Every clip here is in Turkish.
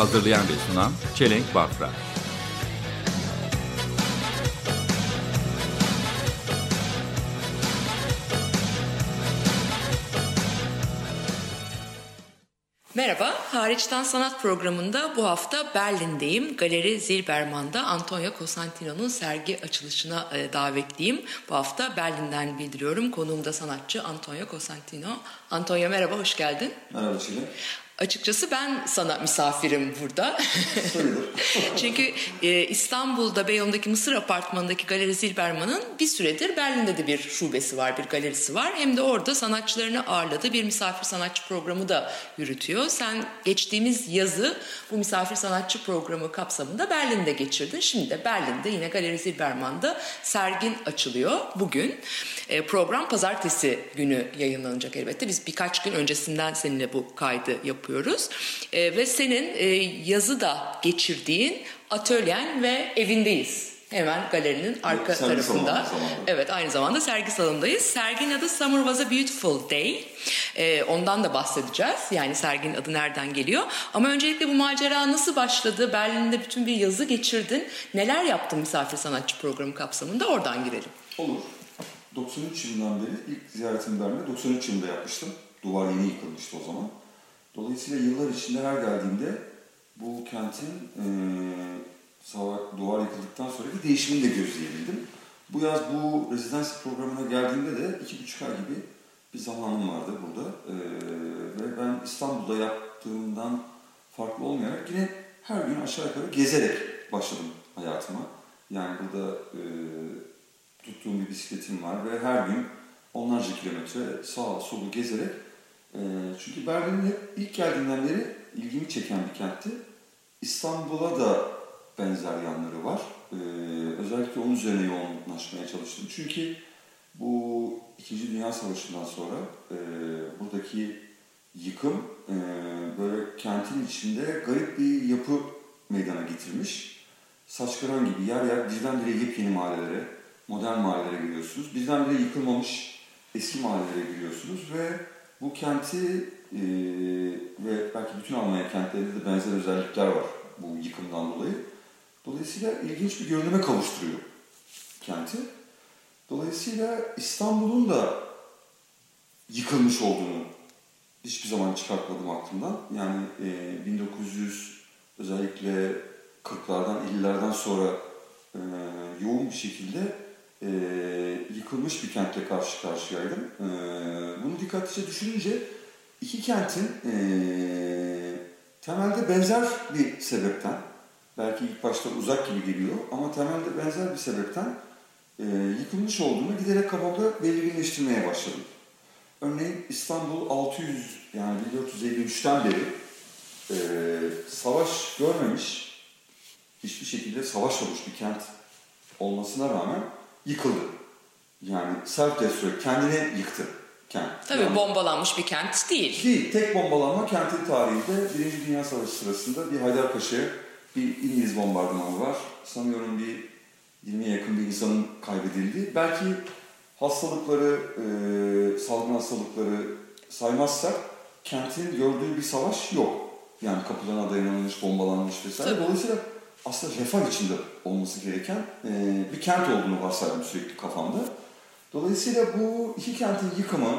Hazırlayan ve sunan Çelenk Bafra Merhaba, Hariçten Sanat programında bu hafta Berlin'deyim. Galeri Zilberman'da Antonio Cosentino'nun sergi açılışına e, davetliyim. Bu hafta Berlin'den bildiriyorum. Konuğum da sanatçı Antonio Cosentino. Antonio merhaba, hoş geldin. Merhaba Çiğdem. Açıkçası ben sana misafirim burada. Çünkü e, İstanbul'da Beyoğlu'ndaki Mısır Apartmanı'ndaki Galeri Zilberman'ın bir süredir Berlin'de de bir şubesi var, bir galerisi var. Hem de orada sanatçılarını ağırladığı bir misafir sanatçı programı da yürütüyor. Sen geçtiğimiz yazı bu misafir sanatçı programı kapsamında Berlin'de geçirdin. Şimdi de Berlin'de yine Galeri Zilberman'da sergin açılıyor bugün. E, program pazartesi günü yayınlanacak elbette. Biz birkaç gün öncesinden seninle bu kaydı yapıyoruz. E, ve senin e, yazı da geçirdiğin atölyen ve evindeyiz. Hemen galerinin arka sergi tarafında. salonu. Evet aynı zamanda sergi salonundayız. Serginin adı Summer Was a Beautiful Day. E, ondan da bahsedeceğiz. Yani serginin adı nereden geliyor. Ama öncelikle bu macera nasıl başladı? Berlin'de bütün bir yazı geçirdin. Neler yaptın misafir sanatçı programı kapsamında? Oradan girelim. Olur. 93 yılından beri ilk ziyaretimi Berlin'de 93 yılında yapmıştım. Duvar yeni yıkılmıştı o zaman. Dolayısıyla yıllar içinde her geldiğimde bu kentin sava- duvar yıkıldıktan sonraki değişimini de gözleyebildim. Bu yaz bu rezidansi programına geldiğimde de iki buçuk ay gibi bir zamanım vardı burada. Eee, ve ben İstanbul'da yaptığımdan farklı olmayarak yine her gün aşağı yukarı gezerek başladım hayatıma. Yani burada eee tuttuğum bir bisikletim var ve her gün onlarca kilometre sağa solu gezerek eee, çünkü Berlin'in hep ilk geldiğimden beri ilgimi çeken bir kentti. İstanbul'a da benzer yanları var. Eee, özellikle onun üzerine yoğunlaşmaya çalıştım. Çünkü bu İkinci Dünya Savaşı'ndan sonra eee, buradaki yıkım eee, böyle kentin içinde garip bir yapı meydana getirmiş. Saçkaran gibi yer yer birdenbire yepyeni mahallelere, modern mahallelere giriyorsunuz. Birdenbire yıkılmamış eski mahallelere giriyorsunuz ve bu kenti eee, ve belki bütün Almanya kentlerinde de benzer özellikler var bu yıkımdan dolayı. Dolayısıyla ilginç bir görünüme kavuşturuyor kenti. Dolayısıyla İstanbul'un da yıkılmış olduğunu hiçbir zaman çıkartmadım aklımdan. Yani e, 1900 özellikle 40'lardan 50'lerden sonra e, yoğun bir şekilde e, yıkılmış bir kentle karşı karşıyaydım. E, bunu dikkatlice düşününce iki kentin e, temelde benzer bir sebepten, belki ilk başta uzak gibi geliyor ama temelde benzer bir sebepten e, yıkılmış olduğunu giderek kafamda belirginleştirmeye başladım. Örneğin İstanbul 600 yani 1453'ten beri e, savaş görmemiş, hiçbir şekilde savaş olmuş bir kent olmasına rağmen yıkıldı. Yani self-destruct, kendini yıktı kent. Tabii Yani- bombalanmış bir kent değil. Değil, tek bombalanma kentin tarihinde Birinci Dünya Savaşı sırasında bir Haydarpaşa'ya bir İngiliz bombardımanı var. Sanıyorum bir 20'ye yakın bir insanın kaybedildiği. Belki hastalıkları, e, salgın hastalıkları saymazsak kentin gördüğü bir savaş yok. Yani kapılarına dayanılmış, bombalanmış vesaire. Tabii. Dolayısıyla aslında refah içinde olması gereken e, bir kent olduğunu varsaydım sürekli kafamda. Dolayısıyla bu iki kentin yıkımı,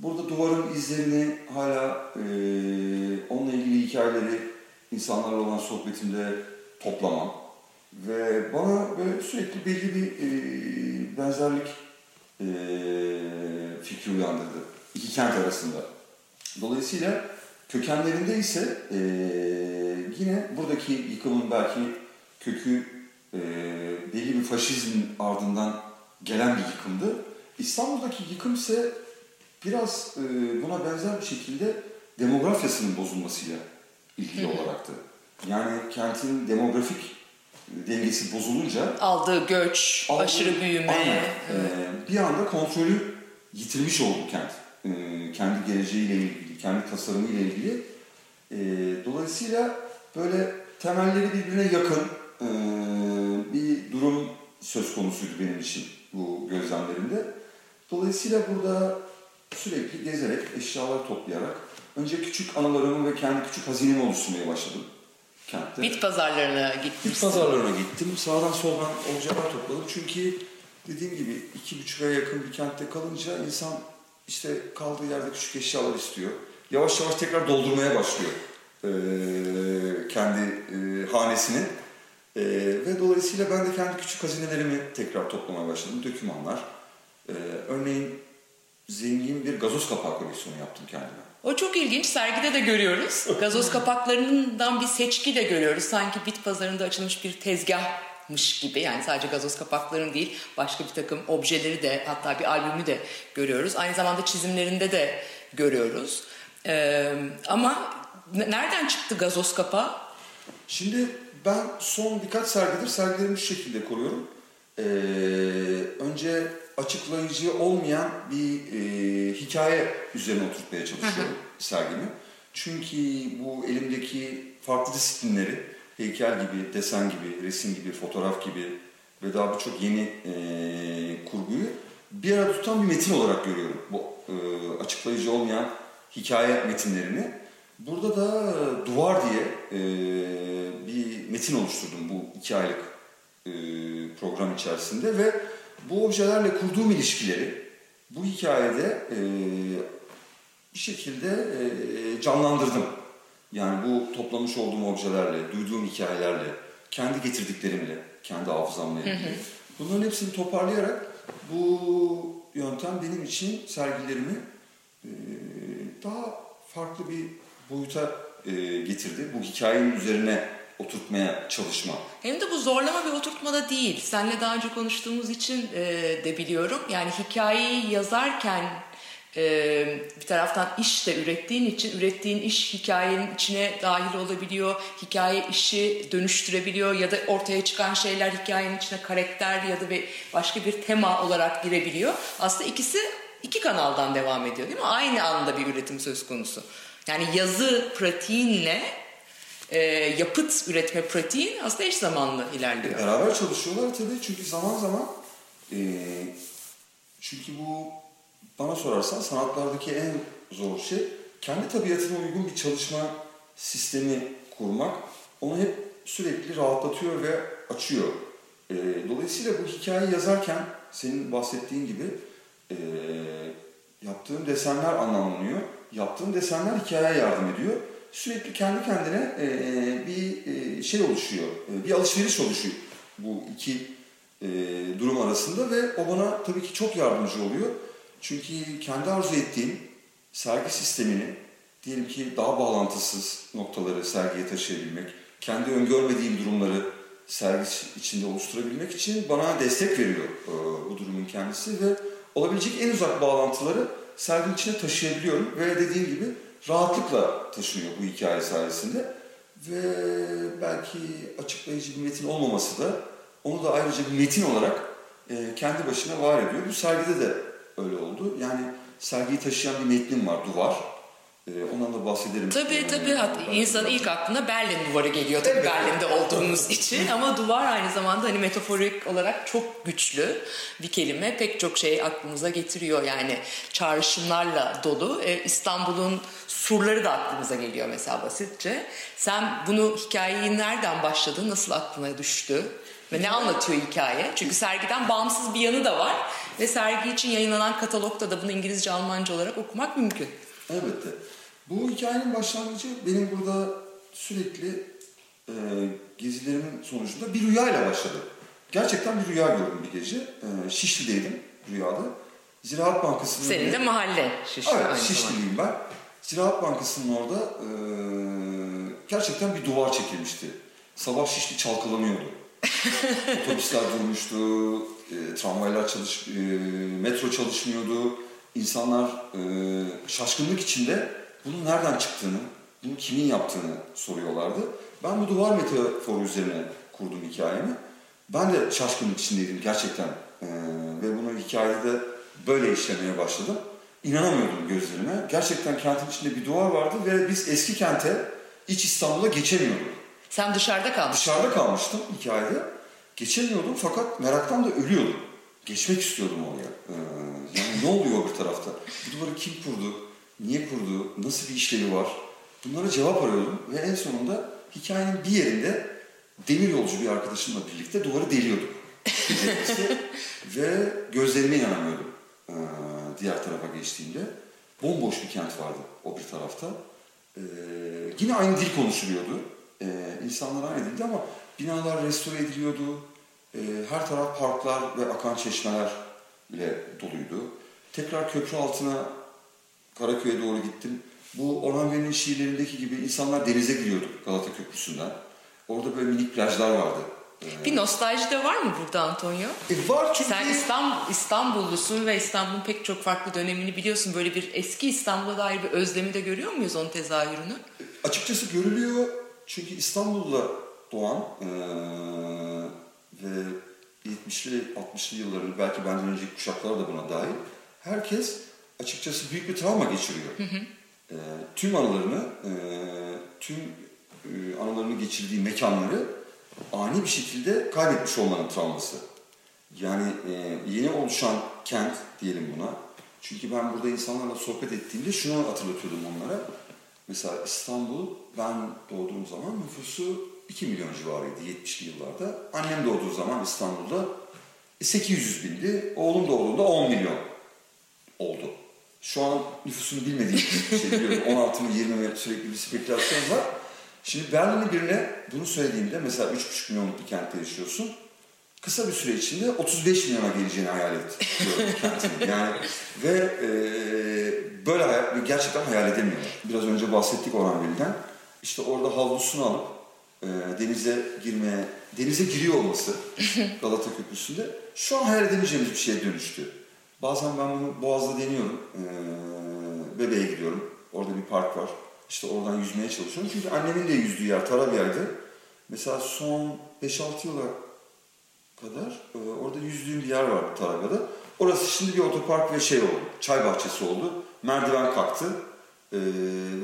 burada duvarın izlerini hala e, onunla ilgili hikayeleri insanlarla olan sohbetimde toplamam ve bana böyle sürekli belli bir e, benzerlik e, fikri uyandırdı iki kent arasında. Dolayısıyla kökenlerinde ise e, yine buradaki yıkımın belki kökü e, belli bir faşizmin ardından gelen bir yıkımdı. İstanbul'daki yıkım ise biraz e, buna benzer bir şekilde demografyasının bozulmasıyla ilgili olaraktı. Yani kentin demografik dengesi bozulunca Aldığı göç, aldığı- aşırı büyüme. Aynen. Ee, bir anda kontrolü yitirmiş oldu kent. Kendi geleceğiyle ilgili, kendi tasarımıyla ilgili. Ee, dolayısıyla böyle temelleri birbirine yakın ee, bir durum söz konusuydu benim için bu gözlemlerimde. Dolayısıyla burada sürekli gezerek, eşyalar toplayarak önce küçük anılarımı ve kendi küçük hazinemi oluşturmaya başladım kentte. Bit pazarlarına Bit gitmişsin. pazarlarına gittim. Sağdan soldan objeler topladım. Çünkü dediğim gibi iki buçuk aya yakın bir kentte kalınca insan işte kaldığı yerde küçük eşyalar istiyor. Yavaş yavaş tekrar doldurmaya başlıyor ee, kendi e, hanesini. Ee, ve dolayısıyla ben de kendi küçük hazinelerimi tekrar toplamaya başladım. Dökümanlar. Ee, örneğin zengin bir gazoz kapağı koleksiyonu yaptım kendime. O çok ilginç. Sergide de görüyoruz. Gazoz kapaklarından bir seçki de görüyoruz. Sanki bit pazarında açılmış bir tezgahmış gibi. Yani sadece gazoz kapaklarının değil, başka bir takım objeleri de hatta bir albümü de görüyoruz. Aynı zamanda çizimlerinde de görüyoruz. Ee, ama ne- nereden çıktı gazoz kapağı? Şimdi ben son birkaç sergidir sergilerimi şu şekilde koruyorum. Ee, önce açıklayıcı olmayan bir e, hikaye üzerine oturtmaya çalışıyorum sergimi. Çünkü bu elimdeki farklı disiplinleri, heykel gibi, desen gibi, resim gibi, fotoğraf gibi ve daha birçok yeni e, kurguyu bir arada tutan bir metin olarak görüyorum. Bu e, açıklayıcı olmayan hikaye metinlerini. Burada da Duvar diye e, bir metin oluşturdum bu iki aylık e, program içerisinde ve bu objelerle kurduğum ilişkileri bu hikayede e, bir şekilde e, canlandırdım. Yani bu toplamış olduğum objelerle, duyduğum hikayelerle, kendi getirdiklerimle, kendi hafızamla ilgili. Bunların hepsini toparlayarak bu yöntem benim için sergilerimi daha farklı bir boyuta getirdi. Bu hikayenin üzerine oturtmaya çalışma. Hem de bu zorlama bir oturtmada değil. Seninle daha önce konuştuğumuz için de biliyorum. Yani hikayeyi yazarken e, bir taraftan iş de ürettiğin için ürettiğin iş hikayenin içine dahil olabiliyor. Hikaye işi dönüştürebiliyor ya da ortaya çıkan şeyler hikayenin içine karakter ya da bir başka bir tema olarak girebiliyor. Aslında ikisi iki kanaldan devam ediyor değil mi? Aynı anda bir üretim söz konusu. Yani yazı pratiğinle e, yapıt üretme pratiğin aslında eş zamanlı ilerliyor. Beraber çalışıyorlar tabii çünkü zaman zaman e, çünkü bu bana sorarsan sanatlardaki en zor şey kendi tabiatına uygun bir çalışma sistemi kurmak. Onu hep sürekli rahatlatıyor ve açıyor. E, dolayısıyla bu hikayeyi yazarken senin bahsettiğin gibi e, yaptığım desenler anlamlanıyor. Yaptığım desenler hikayeye yardım ediyor. Sürekli kendi kendine e, bir e, şey oluşuyor, e, bir alışveriş oluşuyor bu iki e, durum arasında ve o bana tabii ki çok yardımcı oluyor. Çünkü kendi arzu ettiğim sergi sistemini diyelim ki daha bağlantısız noktaları sergiye taşıyabilmek, kendi öngörmediğim durumları sergi içinde oluşturabilmek için bana destek veriyor e, bu durumun kendisi ve olabilecek en uzak bağlantıları serginin içine taşıyabiliyorum ve dediğim gibi rahatlıkla taşınıyor bu hikaye sayesinde ve belki açıklayıcı bir metin olmaması da onu da ayrıca bir metin olarak e, kendi başına var ediyor. Bu sergide de öyle oldu. Yani sergiyi taşıyan bir metnim var, duvar. E, ondan da bahsederim. Tabii E, tabii. Hatta insanın ilk aklına Berlin duvarı geliyor tabii Berlin'de olduğumuz için. Ama duvar aynı zamanda hani metaforik olarak çok güçlü bir kelime. Pek çok şey aklımıza getiriyor. Yani çağrışımlarla dolu. Ee, İstanbul'un surları da aklımıza geliyor mesela basitçe. Sen bunu hikayeyi nereden başladı, nasıl aklına düştü? Ve ne anlatıyor hikaye? Çünkü sergiden bağımsız bir yanı da var. Ve sergi için yayınlanan katalogda da bunu İngilizce, Almanca olarak okumak mümkün. Elbette. Bu hikayenin başlangıcı benim burada sürekli e, gezilerimin sonucunda bir rüyayla başladı. Gerçekten bir rüya gördüm bir gece. E, Şişli'deydim rüyada. Ziraat Bankası'nın... Senin de mahalle Şişli Evet. Şişliliyim ben. Ziraat Bankası'nın orada e, gerçekten bir duvar çekilmişti. Sabah Şişli çalkalanıyordu. Otobüsler durmuştu, e, tramvaylar çalış, e, metro çalışmıyordu. İnsanlar e, şaşkınlık içinde bunun nereden çıktığını, bunu kimin yaptığını soruyorlardı. Ben bu duvar metaforu üzerine kurdum hikayemi. Ben de şaşkınlık içindeydim gerçekten. Ee, ve bunu hikayede böyle işlemeye başladım. İnanamıyordum gözlerime. Gerçekten kentin içinde bir duvar vardı ve biz eski kente, iç İstanbul'a geçemiyorduk. Sen dışarıda kalmışsın. Dışarıda kalmıştım hikayede. Geçemiyordum fakat meraktan da ölüyordum. Geçmek istiyordum oraya. Ee, yani ne oluyor bir tarafta? Bu duvarı kim kurdu? Niye kurdu? Nasıl bir işlevi var? Bunlara cevap arıyordum ve en sonunda hikayenin bir yerinde demir yolcu bir arkadaşımla birlikte duvarı deliyorduk. Ve gözlerime inanamıyordum ee, diğer tarafa geçtiğimde. Bomboş bir kent vardı o bir tarafta. Ee, yine aynı dil konuşuluyordu. Ee, insanlar aynı ama binalar restore ediliyordu. Ee, her taraf parklar ve akan çeşmeler ile doluydu. Tekrar köprü altına Karaköy'e doğru gittim. Bu Orhan Veli'nin şiirlerindeki gibi insanlar denize giriyordu Galata Köprüsü'nden. Orada böyle minik plajlar vardı. Ee, Bir nostalji de var mı burada Antonio? e, var çünkü... Sen İstanbul, İstanbullusun ve İstanbul'un pek çok farklı dönemini biliyorsun. Böyle bir eski İstanbul'a dair bir özlemi de görüyor muyuz onun tezahürünü? Açıkçası görülüyor çünkü İstanbul'da doğan eee, ve 70'li 60'lı yılların belki benden önceki kuşaklar da buna dahil herkes açıkçası büyük bir travma geçiriyor. Eee, tüm anılarını, eee, tüm eee, anılarını geçirdiği mekanları ani bir şekilde kaybetmiş olmanın travması. Yani eee, yeni oluşan kent diyelim buna. Çünkü ben burada insanlarla sohbet ettiğimde şunu hatırlatıyordum onlara. Mesela İstanbul, ben doğduğum zaman nüfusu 2 milyon civarıydı 70'li yıllarda. Annem doğduğu zaman İstanbul'da e, 800 bindi. Oğlum doğduğunda 10 milyon oldu. Şu an nüfusunu bilmediğim bir şey biliyorum. 16 mı 20 mi sürekli bir spekülasyon var. Şimdi Berlin'in birine bunu söylediğimde mesela 3,5 milyonluk bir kentte yaşıyorsun. Kısa bir süre içinde 35 milyona geleceğini hayal et diyorum kentin. Yani ve e, böyle hayal, gerçekten hayal edemiyorlar. Biraz önce bahsettik Orhan Veli'den. İşte orada havlusunu alıp e, denize girmeye, denize giriyor olması Galata Köprüsü'nde şu an hayal edemeyeceğimiz bir şeye dönüştü. Bazen ben bunu Boğaz'da deniyorum. E, bebeğe gidiyorum. Orada bir park var. İşte oradan yüzmeye çalışıyorum. Çünkü annemin de yüzdüğü yer Tarabya'ydı. Mesela son 5-6 yıla kadar e, orada yüzdüğüm bir yer var Tarabya'da. Orası şimdi bir otopark ve şey oldu. Çay bahçesi oldu. Merdiven kalktı. E,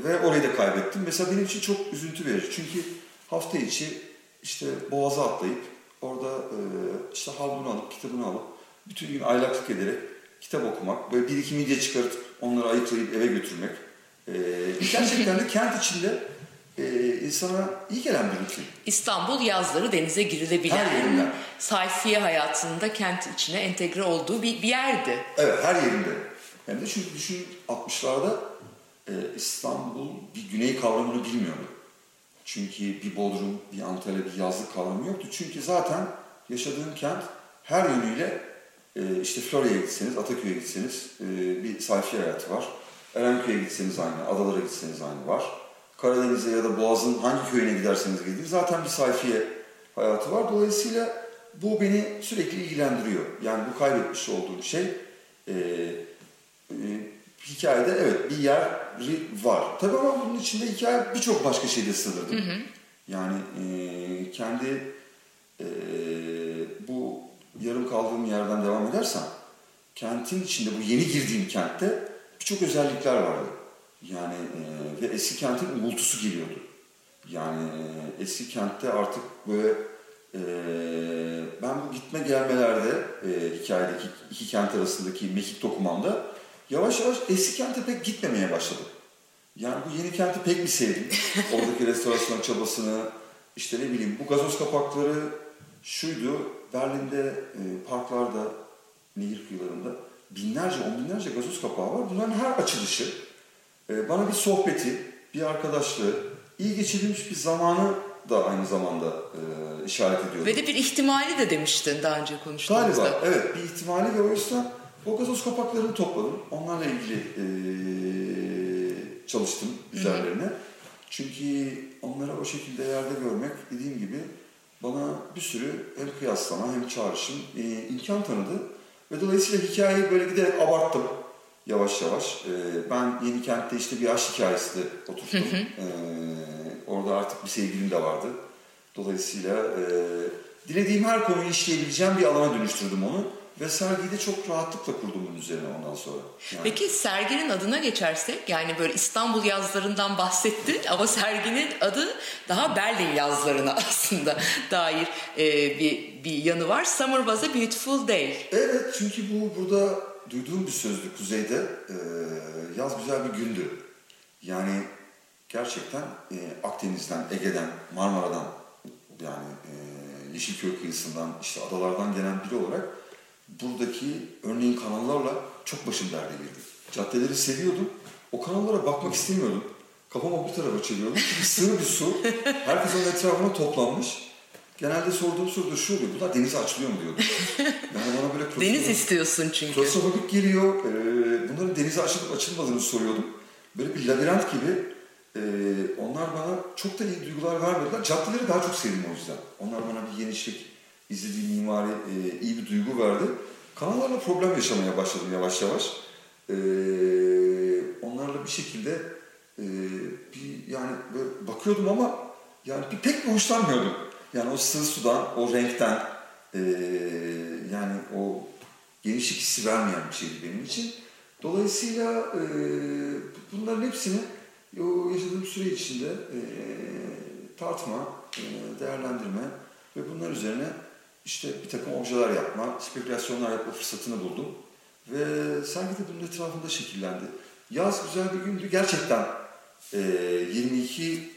ve orayı da kaybettim. Mesela benim için çok üzüntü verici. Çünkü hafta içi işte Boğaz'a atlayıp orada e, işte havlunu alıp, kitabını alıp bütün gün aylaklık ederek kitap okumak, böyle bir iki midye çıkartıp onları ayıklayıp eve götürmek. E, gerçekten de kent içinde e, insana iyi gelen bir rutin. İstanbul yazları denize Her girilebilen, yerinden. sayfiye hayatında kent içine entegre olduğu bir, bir yerdi. Evet her yerinde. Hem de çünkü düşün 60'larda e, İstanbul bir güney kavramını bilmiyordu. Çünkü bir Bodrum, bir Antalya, bir yazlık kavramı yoktu. Çünkü zaten yaşadığın kent her yönüyle e, işte Florya'ya gitseniz, Ataköy'e gitseniz e, bir sayfiye hayatı var. Erenköy'e gitseniz aynı, adalara gitseniz aynı var. Karadeniz'e ya da Boğaz'ın hangi köyüne giderseniz gidin zaten bir sayfiye hayatı var. Dolayısıyla bu beni sürekli ilgilendiriyor. Yani bu kaybetmiş olduğum şey e, e, hikayede evet bir yer var. Tabii ama bunun içinde hikaye birçok başka şeyde sığdırdım. Yani e, kendi e, bu yarım kaldığım yerden devam edersem kentin içinde bu yeni girdiğim kentte birçok özellikler vardı. Yani e, ve eski kentin uğultusu geliyordu. Yani e, eski kentte artık böyle e, ben bu gitme gelmelerde e, hikayedeki iki kent arasındaki mekik dokumamda yavaş yavaş eski kente pek gitmemeye başladım. Yani bu yeni kenti pek mi sevdim? Oradaki restorasyon çabasını, işte ne bileyim bu gazoz kapakları şuydu. Berlin'de e, parklarda, nehir kıyılarında binlerce, on binlerce gazoz kapağı var. Bunların her açılışı bana bir sohbeti, bir arkadaşlığı, iyi geçirilmiş bir zamanı da aynı zamanda e, işaret ediyordu. Ve de bir ihtimali de demiştin daha önce konuştuğumuzda. Galiba evet bir ihtimali ve o yüzden o gazoz kapaklarını topladım. Onlarla ilgili e, çalıştım üzerlerine. Çünkü onları o şekilde yerde görmek dediğim gibi bana bir sürü hem kıyaslama hem çağrışım e, imkan tanıdı. Ve dolayısıyla hikayeyi böyle giderek abarttım yavaş yavaş. E, ben Yeni Kent'te işte bir aşk hikayesi de oturttum. E, Orada artık bir sevgilim de vardı. Dolayısıyla e, dilediğim her konuyu işleyebileceğim bir alana dönüştürdüm onu. Ve sergiyi de çok rahatlıkla kurdum bunun üzerine ondan sonra. Yani- Peki serginin adına geçersek yani böyle İstanbul yazlarından bahsettin ama serginin adı daha Berlin yazlarına aslında dair e, bir, bir yanı var. Summer was a beautiful day. Evet çünkü bu burada duyduğum bir sözdü kuzeyde. Ee, yaz güzel bir gündü. Yani gerçekten e, Akdeniz'den, Ege'den, Marmara'dan yani e, Yeşilköy kıyısından, işte adalardan gelen biri olarak buradaki örneğin kanallarla çok başım derde girdi. Caddeleri seviyordum. O kanallara bakmak istemiyordum. Kafamı bir tarafa çeviriyordum. Çünkü sığ bir su. Herkes onun etrafına toplanmış. Genelde sorduğum soru da şu oluyor. Bunlar denize açılıyor mu diyordum. Yani bana böyle Deniz istiyorsun çünkü. Klostrofobik geliyor. Ee, bunların denize açılıp açılmadığını soruyordum. Böyle bir labirent gibi. Ee, onlar bana çok da iyi duygular vermediler. Caddeleri daha çok sevdim o yüzden. Onlar bana bir genişlik, izlediğim mimari e, iyi bir duygu verdi. Kanallarla problem yaşamaya başladım yavaş yavaş. Ee, onlarla bir şekilde e, bir yani böyle bakıyordum ama yani bir pek bir hoşlanmıyordum. Yani o sığ sudan, o renkten, e, yani o genişlik hissi vermeyen bir şeydi benim için. Dolayısıyla e, bunların hepsini o yaşadığım süre içinde e, tartma, e, değerlendirme ve bunlar üzerine işte bir takım objeler yapma, spekülasyonlar yapma fırsatını buldum. Ve sergi de bunun etrafında şekillendi. Yaz güzel bir gündü. Gerçekten e, 22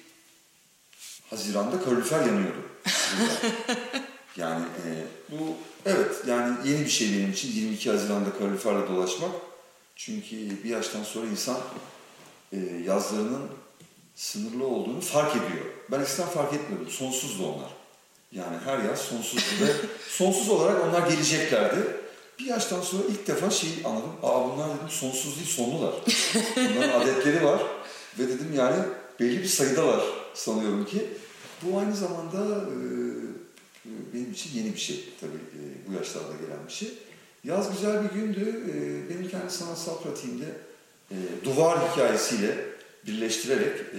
Haziran'da kalorifer yanıyordu. Yani e, bu evet yani yeni bir şey benim için 22 Haziran'da kaloriferle dolaşmak. Çünkü bir yaştan sonra insan e, yazlarının sınırlı olduğunu fark ediyor. Ben eskiden fark etmiyordum. Sonsuzdu onlar. Yani her yaz sonsuzdu ve sonsuz olarak onlar geleceklerdi. Bir yaştan sonra ilk defa şeyi anladım. Aa bunlar dedim sonsuz değil sonlular. Bunların adetleri var. Ve dedim yani belli bir sayıdalar sanıyorum ki. Bu aynı zamanda e, benim için yeni bir şey tabii e, bu yaşlarda gelen bir şey. Yaz güzel bir gündü. E, benim kendi sanatsal pratiğimde duvar hikayesiyle birleştirerek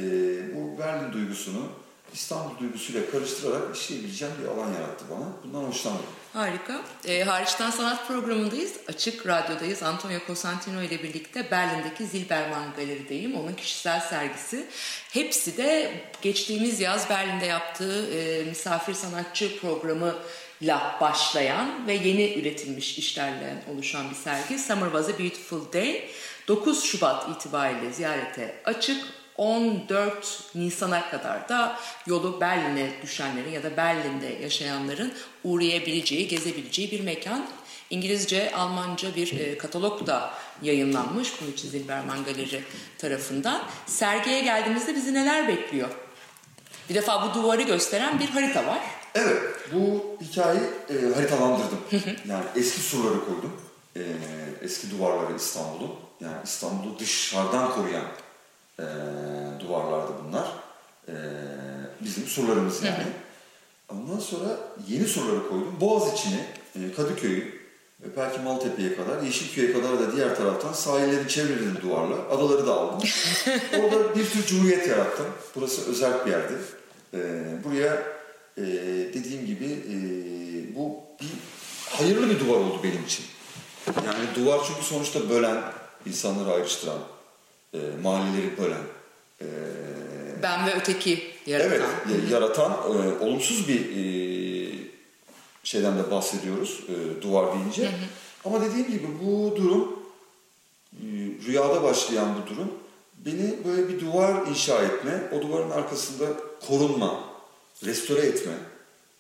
bu Berlin duygusunu İstanbul duygusuyla karıştırarak işleyebileceğim bir alan yarattı bana. Bundan hoşlandım. Harika. E, hariçten sanat programındayız. Açık Radyo'dayız. Antonio Cosentino ile birlikte Berlin'deki Zilberman Galeri'deyim. Onun kişisel sergisi. Hepsi de geçtiğimiz yaz Berlin'de yaptığı e, misafir sanatçı programıyla başlayan ve yeni üretilmiş işlerle oluşan bir sergi. Summer Was a Beautiful Day. 9 Şubat itibariyle ziyarete açık. 14 Nisan'a kadar da yolu Berlin'e düşenlerin ya da Berlin'de yaşayanların uğrayabileceği, gezebileceği bir mekan. İngilizce, Almanca bir e, katalog da yayınlanmış bunun için Zilberman Galeri tarafından. Sergiye geldiğimizde bizi neler bekliyor? Bir defa bu duvarı gösteren bir harita var. Evet, bu hikayeyi e, haritalandırdım. yani eski surları koydum. E, eski duvarları İstanbul'un. Yani İstanbul'u dışarıdan koruyan e, duvarlardı bunlar. E, bizim surlarımız yani. Ondan sonra yeni surları koydum. Boğaziçi'ni, e, Kadıköy'ü ve belki Maltepe'ye kadar, Yeşilköy'e kadar da diğer taraftan sahillerin çevrelerini duvarla, adaları da aldım. Orada bir tür cumhuriyet yarattım. Burası özel bir yerdi. E, buraya e, dediğim gibi e, bu bir hayırlı bir duvar oldu benim için. Yani duvar çünkü sonuçta bölen, insanları ayrıştıran, e, mahalleleri bölen, e, Ben ve öteki yaratan. Evet, yaratan e, olumsuz bir e, şeyden de bahsediyoruz e, duvar deyince. Ama dediğim gibi bu durum e, rüyada başlayan bu durum beni böyle bir duvar inşa etme, o duvarın arkasında korunma, restore etme.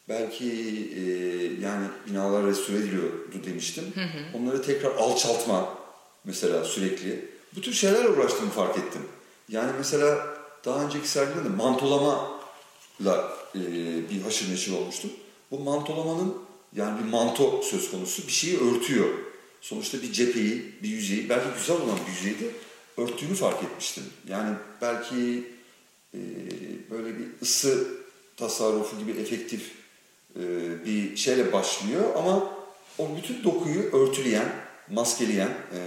Belki e, yani binalar restore ediliyordu demiştim. Onları tekrar alçaltma mesela sürekli. Bu tür şeylerle uğraştığımı fark ettim. Yani mesela daha önceki sergide de mantolamayla e, bir haşır neşir olmuştum. Bu mantolamanın yani bir manto söz konusu bir şeyi örtüyor. Sonuçta bir cepheyi, bir yüzeyi, belki güzel olan bir yüzeyi de örttüğünü fark etmiştim. Yani belki e, böyle bir ısı tasarrufu gibi efektif e, bir şeyle başlıyor ama o bütün dokuyu örtüleyen, maskeleyen e,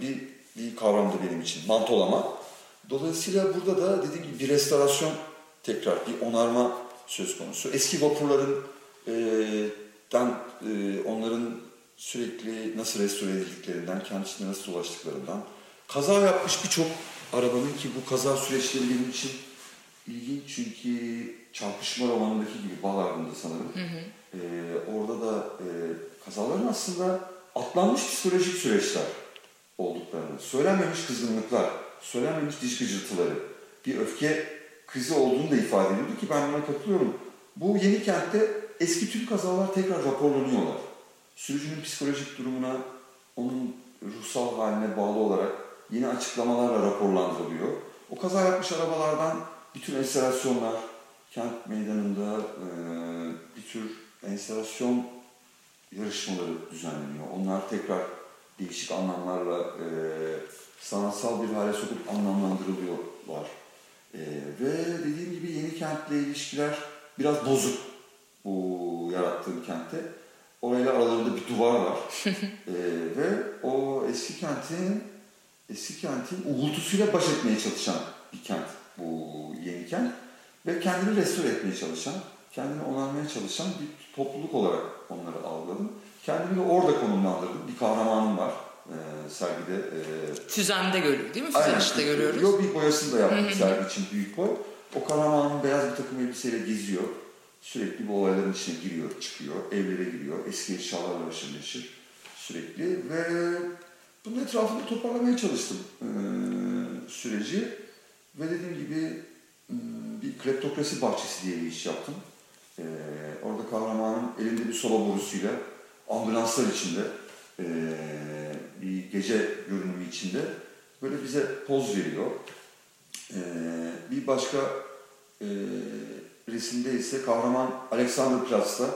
bir, bir kavramdı benim için. Mantolama. Dolayısıyla burada da dediğim gibi bir restorasyon tekrar bir onarma söz konusu. Eski vapurların e, dan, e, onların sürekli nasıl restore edildiklerinden, kent içinde nasıl dolaştıklarından, kaza yapmış birçok arabanın ki bu kaza süreçleri benim için ilginç çünkü çarpışma romanındaki gibi Balar'ında sanırım. E, orada da e, kazaların aslında atlanmış psikolojik süreçler olduklarını, söylenmemiş kızgınlıklar, söylenmemiş diş gıcırtıları, bir öfke krizi olduğunu da ifade ediyordu ki ben buna katılıyorum. Bu yeni kentte eski tüm kazalar tekrar raporlanıyorlar. Sürücünün psikolojik durumuna, onun ruhsal haline bağlı olarak yeni açıklamalarla raporlandırılıyor. O kaza yapmış arabalardan bütün enstalasyonlar, kent meydanında e, bir tür enstalasyon yarışmaları düzenleniyor. Onlar tekrar değişik anlamlarla e, sanatsal bir hale sokup anlamlandırılıyorlar. E, ve dediğim gibi yeni kentle ilişkiler biraz bozuk bu yarattığım kentte. Orayla aralarında bir duvar var. e, ve o eski kentin eski kentin uğultusuyla baş etmeye çalışan bir kent bu yeni kent. Ve kendini restore etmeye çalışan, kendini onarmaya çalışan bir topluluk olarak onları algıladım. Kendimi de orada konumlandırdım. Bir kahramanım var e, sergide. E, Füzemde görüyor değil mi? Aynen. Füzenişte görüyoruz. Yok bir boyasını da yaptım sergi için büyük boy. O kahramanın beyaz bir takım elbiseyle geziyor. Sürekli bu olayların içine giriyor, çıkıyor, evlere giriyor. Eski eşyalarla aşırı neşir sürekli. Ve bunun etrafında toparlamaya çalıştım e, süreci. Ve dediğim gibi bir kleptokrasi bahçesi diye bir iş yaptım. E, orada kahramanın elinde bir sola borusuyla ambulanslar içinde e, bir gece görünümü içinde böyle bize poz veriyor. E, bir başka e, resimde ise kahraman Alexanderplatz'ta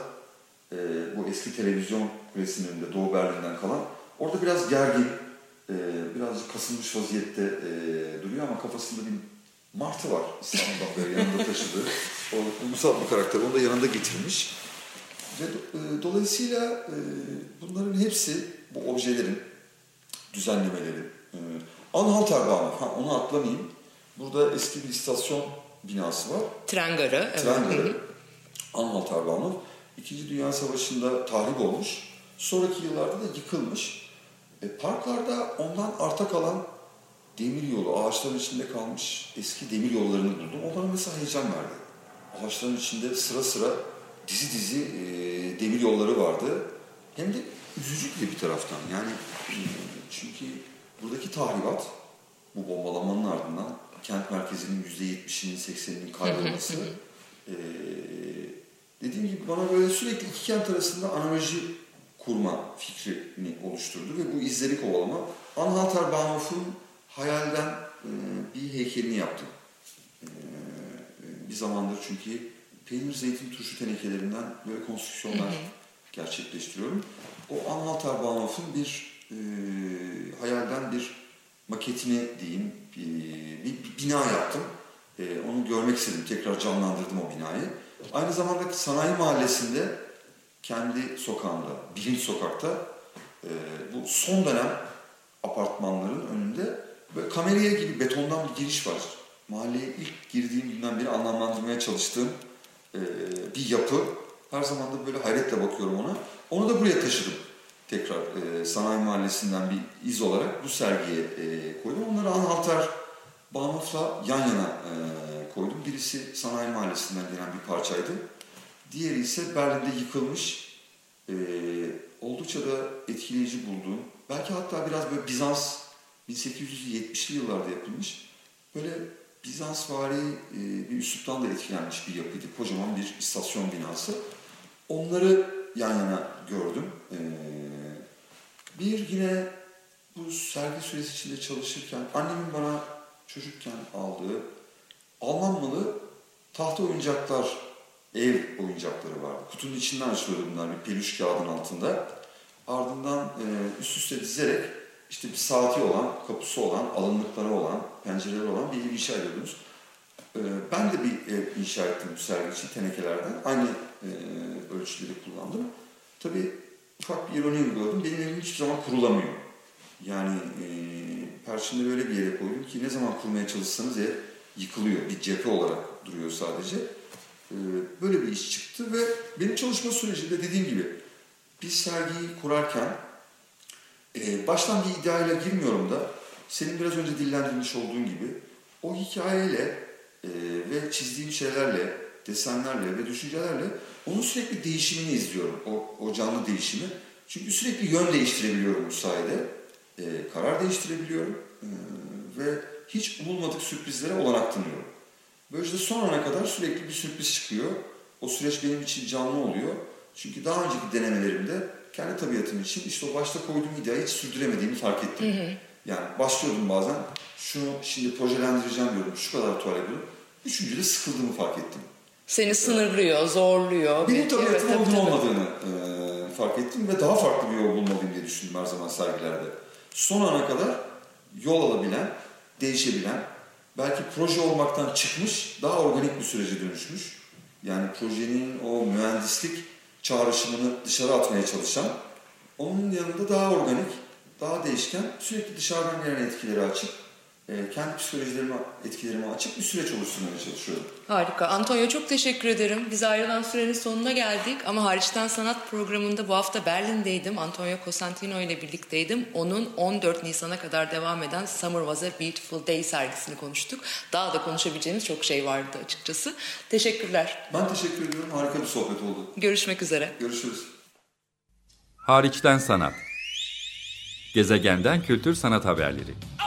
e, bu eski televizyon önünde Doğu Berlin'den kalan. Orada biraz gergin, e, birazcık kasılmış vaziyette e, duruyor ama kafasında bir martı var İstanbul'dan beri yanında taşıdığı. O ulusal bir karakter, onu da yanında getirmiş. Ve e, dolayısıyla e, bunların hepsi, bu objelerin düzenlemeleri. E, Anhalterbahnhof, ha, onu atlamayayım. Burada eski bir istasyon binası var. Tren garı. Evet. Tren hı. garı. Anhalterbahnhof. İkinci Dünya Savaşı'nda tahrip olmuş. Sonraki yıllarda da yıkılmış. E, parklarda ondan arta kalan demir yolu, ağaçların içinde kalmış eski demir yollarını buldum. O bana mesela heyecan verdi. Ağaçların içinde sıra sıra dizi dizi e, demir yolları vardı. Hem de üzücü de bir taraftan. Yani e, çünkü buradaki tahribat bu bombalamanın ardından kent merkezinin %70'inin 80'inin kaybolması e, dediğim gibi bana böyle sürekli iki kent arasında analoji kurma fikrini oluşturdu ve bu izleri kovalama. Anhalter Bahnhof'un hayalden e, bir heykelini yaptım. E, bir zamandır çünkü peynir, zeytin, turşu tenekelerinden böyle konstrüksiyonlar gerçekleştiriyorum. O Anhalter Bahnhof'un bir e, hayalden bir maketini diyeyim, bir, bir, bir bina yaptım. E, onu görmek istedim, tekrar canlandırdım o binayı. Aynı zamanda Sanayi Mahallesi'nde kendi sokağımda, birinci sokakta e, bu son dönem apartmanların önünde böyle kameriye gibi betondan bir giriş var. Mahalleye ilk girdiğim günden beri anlamlandırmaya çalıştığım e, bir yapı. Her zaman da böyle hayretle bakıyorum ona. Onu da buraya taşıdım. Tekrar e, Sanayi Mahallesi'nden bir iz olarak bu sergiye e, koydum. Onları Anhalter Bahnhof'la yan yana e, koydum. Birisi Sanayi Mahallesi'nden gelen bir parçaydı. Diğeri ise Berlin'de yıkılmış, e, oldukça da etkileyici bulduğum, belki hatta biraz böyle Bizans 1870'li yıllarda yapılmış, böyle Bizansvari e, bir üsluptan da etkilenmiş bir yapıydı. Kocaman bir istasyon binası. Onları yan yana gördüm. E, bir yine bu sergi süresi içinde çalışırken annemin bana çocukken aldığı Alman malı tahta oyuncaklar, ev oyuncakları vardı. Kutunun içinden açılıyordu bunlar bir peluş kağıdın altında. Ardından e, üst üste dizerek işte bir saati olan, kapısı olan, alınlıkları olan, pencereleri olan bir ev inşa ediyordunuz. E, ben de bir ev inşa ettim bu sergi için tenekelerden. Aynı e, ölçüleri kullandım. Tabii ufak bir ironi uyguladım. Benim evim hiçbir zaman kurulamıyor. Yani e, perçinde böyle bir yere koydum ki ne zaman kurmaya çalışsanız eğer yıkılıyor. Bir cephe olarak duruyor sadece. Ee, böyle bir iş çıktı ve benim çalışma sürecinde dediğim gibi bir sergiyi kurarken e, baştan bir ideayla girmiyorum da senin biraz önce dillendirmiş olduğun gibi o hikayeyle e, ve çizdiğim şeylerle, desenlerle ve düşüncelerle onun sürekli değişimini izliyorum. O, o canlı değişimi. Çünkü sürekli yön değiştirebiliyorum bu sayede. E, karar değiştirebiliyorum. E, ve hiç umulmadık sürprizlere olanak tanıyorum. Böylece son ana kadar sürekli bir sürpriz çıkıyor. O süreç benim için canlı oluyor. Çünkü daha önceki denemelerimde kendi tabiatım için işte o başta koyduğum ideayı hiç sürdüremediğimi fark ettim. Yani başlıyordum bazen şunu şimdi projelendireceğim diyordum şu kadar tuval ediyordum. Üçüncüde sıkıldığımı fark ettim. Seni sınırlıyor, zorluyor. Benim Evet, tabiatım tabii, uygun olmadığını e, fark ettim ve daha farklı bir yol bulmalıyım diye düşündüm her zaman sergilerde. Son ana kadar yol alabilen, değişebilen, belki proje olmaktan çıkmış, daha organik bir sürece dönüşmüş. Yani projenin o mühendislik çağrışımını dışarı atmaya çalışan, onun yanında daha organik, daha değişken, sürekli dışarıdan gelen etkileri açık, e, kendi psikolojilerime, etkilerime açık bir süreç oluşturmaya çalışıyorum. Harika. Antonio çok teşekkür ederim. Biz ayrılan sürenin sonuna geldik ama hariçten sanat programında bu hafta Berlin'deydim. Antonio Cosentino ile birlikteydim. Onun 14 Nisan'a kadar devam eden Summer Was a Beautiful Day sergisini konuştuk. Daha da konuşabileceğimiz çok şey vardı açıkçası. Teşekkürler. Ben teşekkür ediyorum. Harika bir sohbet oldu. Görüşmek üzere. Görüşürüz. Hariçten sanat. Gezegenden kültür sanat haberleri. Okay,